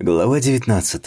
Глава 19.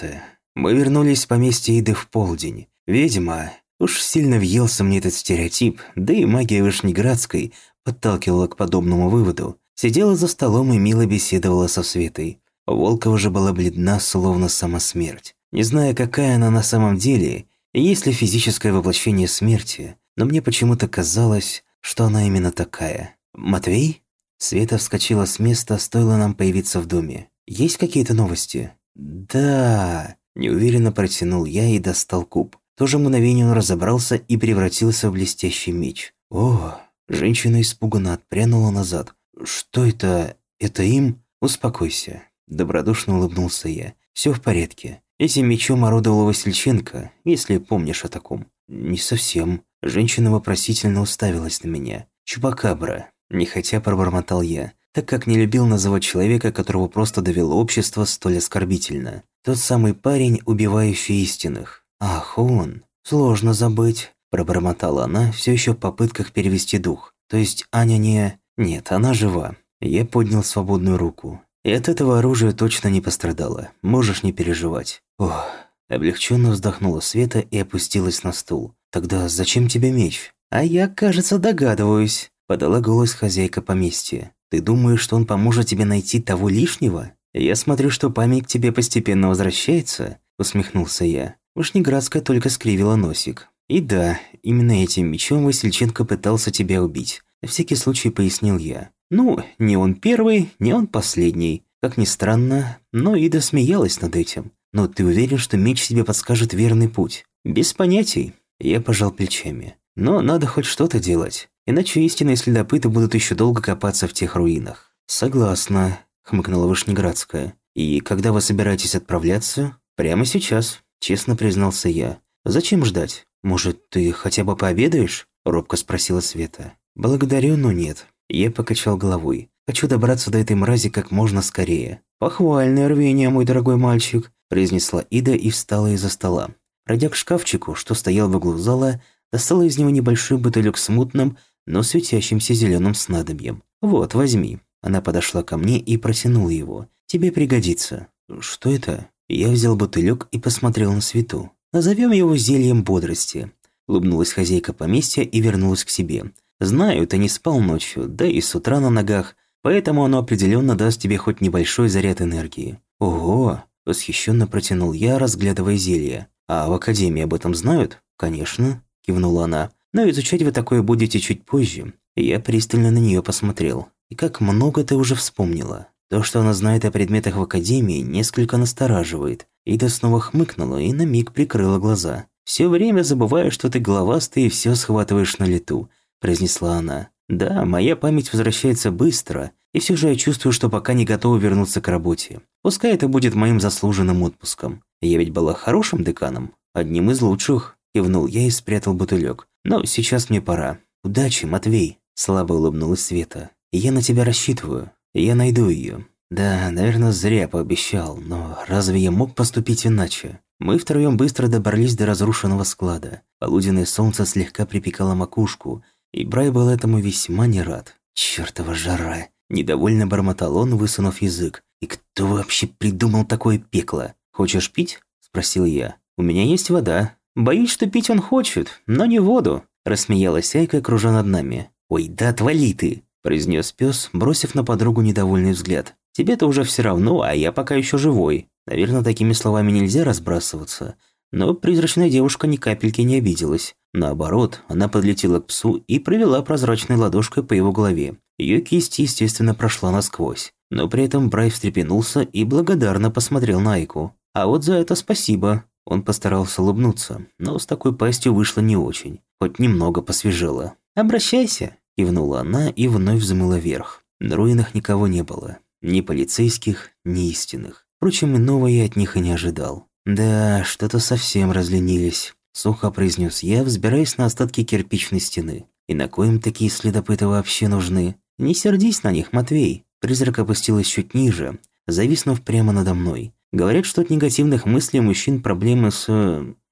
Мы вернулись в поместье Иды в полдень. Видимо, уж сильно въелся мне этот стереотип, да и магия Вышнеградской подталкивала к подобному выводу. Сидела за столом и мило беседовала со Светой. Волкова же была бледна, словно сама смерть. Не зная, какая она на самом деле, и есть ли физическое воплощение смерти, но мне почему-то казалось, что она именно такая. «Матвей?» Света вскочила с места, стоило нам появиться в доме. «Есть какие-то новости?» «Да...» – неуверенно протянул я и достал куб. В то мгновение он разобрался и превратился в блестящий меч. «О!» – женщина испуганно отпрянула назад. «Что это? Это им?» «Успокойся», – добродушно улыбнулся я. «Все в порядке. Этим мечом орудовала Васильченко, если помнишь о таком». «Не совсем». Женщина вопросительно уставилась на меня. «Чупакабра», – нехотя пробормотал я так как не любил называть человека, которого просто довело общество столь оскорбительно. Тот самый парень, убивающий истинных. «Ах, он! Сложно забыть», – пробормотала она, все еще в попытках перевести дух. «То есть Аня не...» «Нет, она жива». Я поднял свободную руку. И от этого оружия точно не пострадала. Можешь не переживать. Ох. Облегченно вздохнула Света и опустилась на стул. «Тогда зачем тебе меч?» «А я, кажется, догадываюсь», – подала голос хозяйка поместья. Ты думаешь, что он поможет тебе найти того лишнего? Я смотрю, что память к тебе постепенно возвращается, усмехнулся я. Уж не Градская только скривила носик. И да, именно этим мечом Васильченко пытался тебя убить. На всякий случай пояснил я. Ну, не он первый, не он последний. Как ни странно, но Ида смеялась над этим. Но ты уверен, что меч тебе подскажет верный путь? Без понятий. Я пожал плечами. Но надо хоть что-то делать. Иначе истинные следопыты будут еще долго копаться в тех руинах. Согласна, хмыкнула Вышнеградская. И когда вы собираетесь отправляться? Прямо сейчас, честно признался я. Зачем ждать? Может, ты хотя бы пообедаешь? Робко спросила Света. Благодарю, но нет. Я покачал головой. Хочу добраться до этой мрази как можно скорее. Похвальное рвение, мой дорогой мальчик, произнесла Ида и встала из-за стола. Пройдя к шкафчику, что стоял в углу зала, достала из него небольшой бутылек с мутным, но светящимся зеленым снадобьем. «Вот, возьми». Она подошла ко мне и протянула его. «Тебе пригодится». «Что это?» Я взял бутылек и посмотрел на свету. «Назовем его зельем бодрости». Улыбнулась хозяйка поместья и вернулась к себе. «Знаю, ты не спал ночью, да и с утра на ногах, поэтому оно определенно даст тебе хоть небольшой заряд энергии». «Ого!» – восхищенно протянул я, разглядывая зелье. «А в академии об этом знают?» «Конечно», – кивнула она. Но изучать вы такое будете чуть позже. Я пристально на нее посмотрел. И как много ты уже вспомнила. То, что она знает о предметах в академии, несколько настораживает. Ида снова хмыкнула и на миг прикрыла глаза. «Все время забываю, что ты головастый и все схватываешь на лету», – произнесла она. «Да, моя память возвращается быстро, и все же я чувствую, что пока не готова вернуться к работе. Пускай это будет моим заслуженным отпуском. Я ведь была хорошим деканом, одним из лучших». Кивнул я и спрятал бутылек. «Но сейчас мне пора. Удачи, Матвей!» Слабо улыбнулась Света. «Я на тебя рассчитываю. Я найду ее. Да, наверное, зря пообещал, но разве я мог поступить иначе? Мы втроем быстро добрались до разрушенного склада. Полуденное солнце слегка припекало макушку, и Брай был этому весьма не рад. Чёртова жара! Недовольно бормотал он, высунув язык. «И кто вообще придумал такое пекло? Хочешь пить?» – спросил я. «У меня есть вода, «Боюсь, что пить он хочет, но не воду», – рассмеялась Айка, кружа над нами. «Ой, да отвали ты!» – произнес пес, бросив на подругу недовольный взгляд. «Тебе-то уже все равно, а я пока еще живой». Наверное, такими словами нельзя разбрасываться. Но призрачная девушка ни капельки не обиделась. Наоборот, она подлетела к псу и провела прозрачной ладошкой по его голове. Ее кисть, естественно, прошла насквозь. Но при этом Брай встрепенулся и благодарно посмотрел на Айку. «А вот за это спасибо», он постарался улыбнуться, но с такой пастью вышло не очень, хоть немного посвежело. «Обращайся», – кивнула она и вновь взмыла вверх. На руинах никого не было. Ни полицейских, ни истинных. Впрочем, иного я от них и не ожидал. «Да, что-то совсем разленились», – сухо произнес я, взбираясь на остатки кирпичной стены. «И на коем такие следопыты вообще нужны? Не сердись на них, Матвей». Призрак опустилась чуть ниже, зависнув прямо надо мной. Говорят, что от негативных мыслей мужчин проблемы с...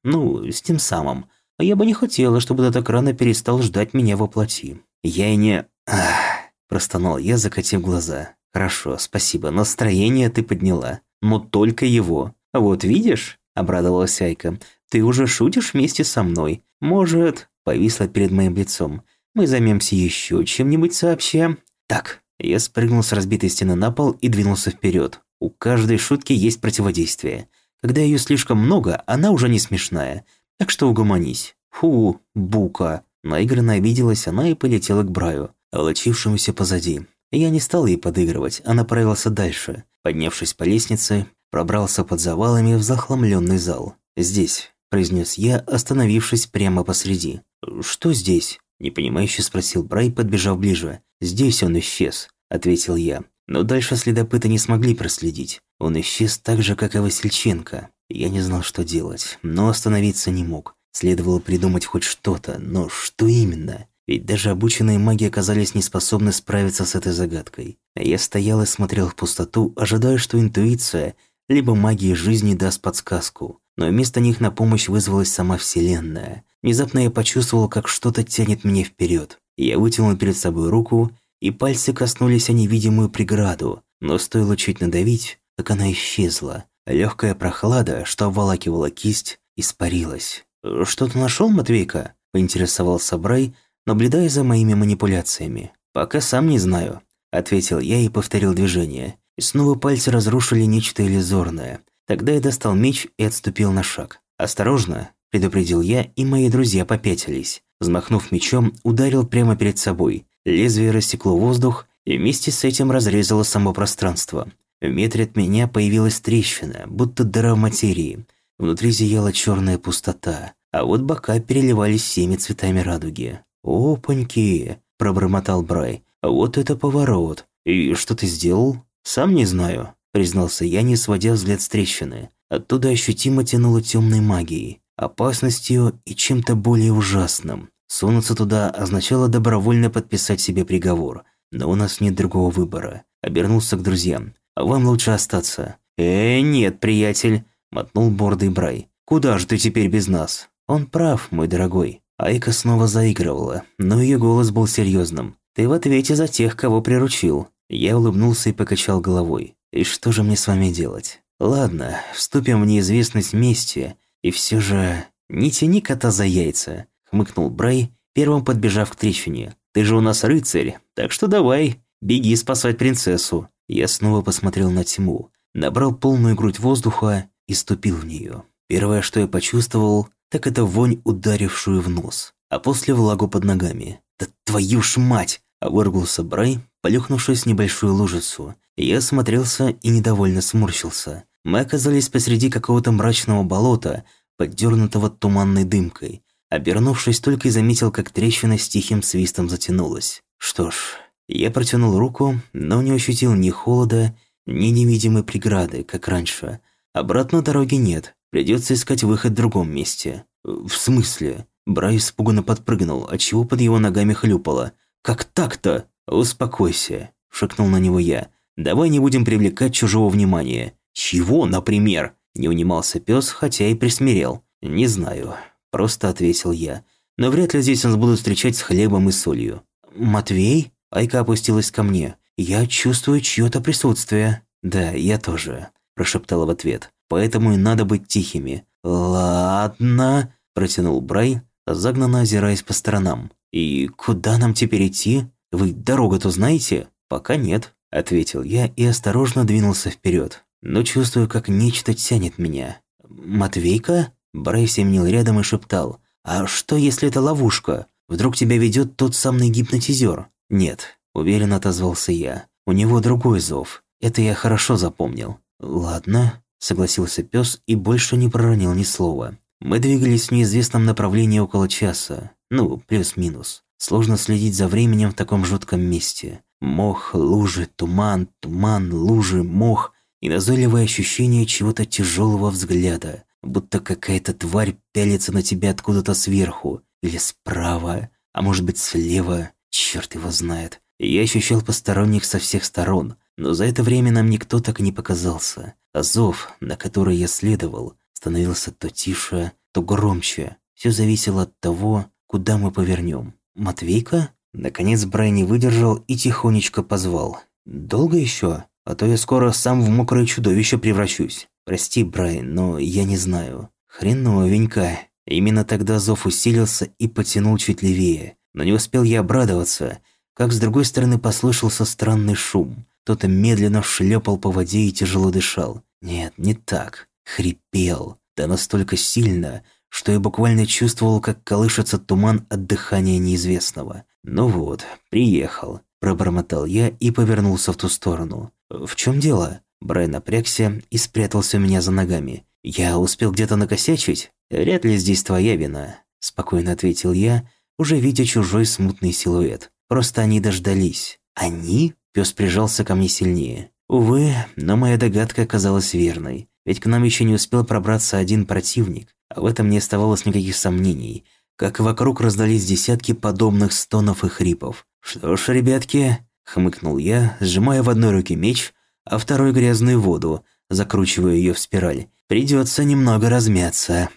ну, с тем самым. А я бы не хотела, чтобы ты так рано перестал ждать меня во плоти. Я и не... Ах, простонал я, закатив глаза. Хорошо, спасибо, настроение ты подняла. но только его. Вот видишь, обрадовалась Айка, ты уже шутишь вместе со мной. Может, повисла перед моим лицом. Мы займемся еще чем-нибудь сообща. Так, я спрыгнул с разбитой стены на пол и двинулся вперед. У каждой шутки есть противодействие. Когда ее слишком много, она уже не смешная. Так что угомонись. Фу, бука. Наигранно обиделась она и полетела к Браю, волочившемуся позади. Я не стал ей подыгрывать, а направился дальше. Поднявшись по лестнице, пробрался под завалами в захламленный зал. «Здесь», – произнес я, остановившись прямо посреди. «Что здесь?» – непонимающе спросил Брай, подбежав ближе. «Здесь он исчез», – ответил я. Но дальше следопыты не смогли проследить. Он исчез так же, как и Васильченко. Я не знал, что делать, но остановиться не мог. Следовало придумать хоть что-то, но что именно? Ведь даже обученные маги оказались неспособны справиться с этой загадкой. Я стоял и смотрел в пустоту, ожидая, что интуиция, либо магия жизни даст подсказку. Но вместо них на помощь вызвалась сама Вселенная. Внезапно я почувствовал, как что-то тянет меня вперед. Я вытянул перед собой руку, и пальцы коснулись о невидимую преграду, но стоило чуть надавить, как она исчезла. Легкая прохлада, что обволакивала кисть, испарилась. «Что ты нашел, Матвейка?» – поинтересовался Брай, наблюдая за моими манипуляциями. «Пока сам не знаю», – ответил я и повторил движение. И снова пальцы разрушили нечто иллюзорное. Тогда я достал меч и отступил на шаг. «Осторожно!» – предупредил я, и мои друзья попятились. Взмахнув мечом, ударил прямо перед собой. Лезвие рассекло воздух и вместе с этим разрезало само пространство. В метре от меня появилась трещина, будто дыра в материи. Внутри зияла черная пустота, а вот бока переливались всеми цветами радуги. «Опаньки!» – пробормотал Брай. «Вот это поворот! И что ты сделал?» «Сам не знаю», – признался я, не сводя взгляд с трещины. Оттуда ощутимо тянуло темной магией, опасностью и чем-то более ужасным. Сунуться туда означало добровольно подписать себе приговор. Но у нас нет другого выбора. Обернулся к друзьям. «Вам лучше остаться». «Э, нет, приятель», – мотнул бордой Брай. «Куда же ты теперь без нас?» «Он прав, мой дорогой». Айка снова заигрывала, но ее голос был серьезным. «Ты в ответе за тех, кого приручил». Я улыбнулся и покачал головой. «И что же мне с вами делать?» «Ладно, вступим в неизвестность вместе, и все же...» «Не тяни кота за яйца», — хмыкнул Брай, первым подбежав к трещине. «Ты же у нас рыцарь, так что давай, беги спасать принцессу». Я снова посмотрел на тьму, набрал полную грудь воздуха и ступил в нее. Первое, что я почувствовал, так это вонь, ударившую в нос, а после влагу под ногами. «Да твою ж мать!» – выругался Брай, полюхнувшись в небольшую лужицу. Я осмотрелся и недовольно сморщился. Мы оказались посреди какого-то мрачного болота, поддернутого туманной дымкой. Обернувшись, только и заметил, как трещина с тихим свистом затянулась. Что ж, я протянул руку, но не ощутил ни холода, ни невидимой преграды, как раньше. Обратно дороги нет, Придется искать выход в другом месте. В смысле? Брай испуганно подпрыгнул, отчего под его ногами хлюпало. «Как так-то?» «Успокойся», – шикнул на него я. «Давай не будем привлекать чужого внимания». «Чего, например?» – не унимался пес, хотя и присмирел. «Не знаю», – просто ответил я. «Но вряд ли здесь нас будут встречать с хлебом и солью». «Матвей?» – Айка опустилась ко мне. «Я чувствую чьё-то присутствие». «Да, я тоже», – прошептала в ответ поэтому и надо быть тихими. Ладно, протянул Брай, загнанно озираясь по сторонам. И куда нам теперь идти? Вы дорогу-то знаете? Пока нет, ответил я и осторожно двинулся вперед. Но чувствую, как нечто тянет меня. Матвейка? Брай семнил рядом и шептал. А что, если это ловушка? Вдруг тебя ведет тот самый гипнотизер? Нет, уверенно отозвался я. У него другой зов. Это я хорошо запомнил. Ладно, согласился пес и больше не проронил ни слова. Мы двигались в неизвестном направлении около часа. Ну, плюс-минус. Сложно следить за временем в таком жутком месте. Мох, лужи, туман, туман, лужи, мох и назойливое ощущение чего-то тяжелого взгляда, будто какая-то тварь пялится на тебя откуда-то сверху или справа, а может быть слева, черт его знает. Я ощущал посторонних со всех сторон, но за это время нам никто так и не показался. А зов, на который я следовал, становился то тише, то громче. Все зависело от того, куда мы повернем. «Матвейка?» Наконец Брай не выдержал и тихонечко позвал. «Долго еще?» а то я скоро сам в мокрое чудовище превращусь. Прости, Брайан, но я не знаю. Хреново, Венька. Именно тогда зов усилился и потянул чуть левее. Но не успел я обрадоваться, как с другой стороны послышался странный шум. Кто-то медленно шлепал по воде и тяжело дышал. Нет, не так. Хрипел. Да настолько сильно, что я буквально чувствовал, как колышется туман от дыхания неизвестного. Ну вот, приехал. Пробормотал я и повернулся в ту сторону. «В чем дело?» Брай напрягся и спрятался у меня за ногами. «Я успел где-то накосячить? Вряд ли здесь твоя вина», – спокойно ответил я, уже видя чужой смутный силуэт. «Просто они дождались». «Они?» – пес прижался ко мне сильнее. Увы, но моя догадка оказалась верной. Ведь к нам еще не успел пробраться один противник, а в этом не оставалось никаких сомнений, как вокруг раздались десятки подобных стонов и хрипов. «Что ж, ребятки», – хмыкнул я, сжимая в одной руке меч, а второй грязную воду, закручивая ее в спираль. «Придется немного размяться».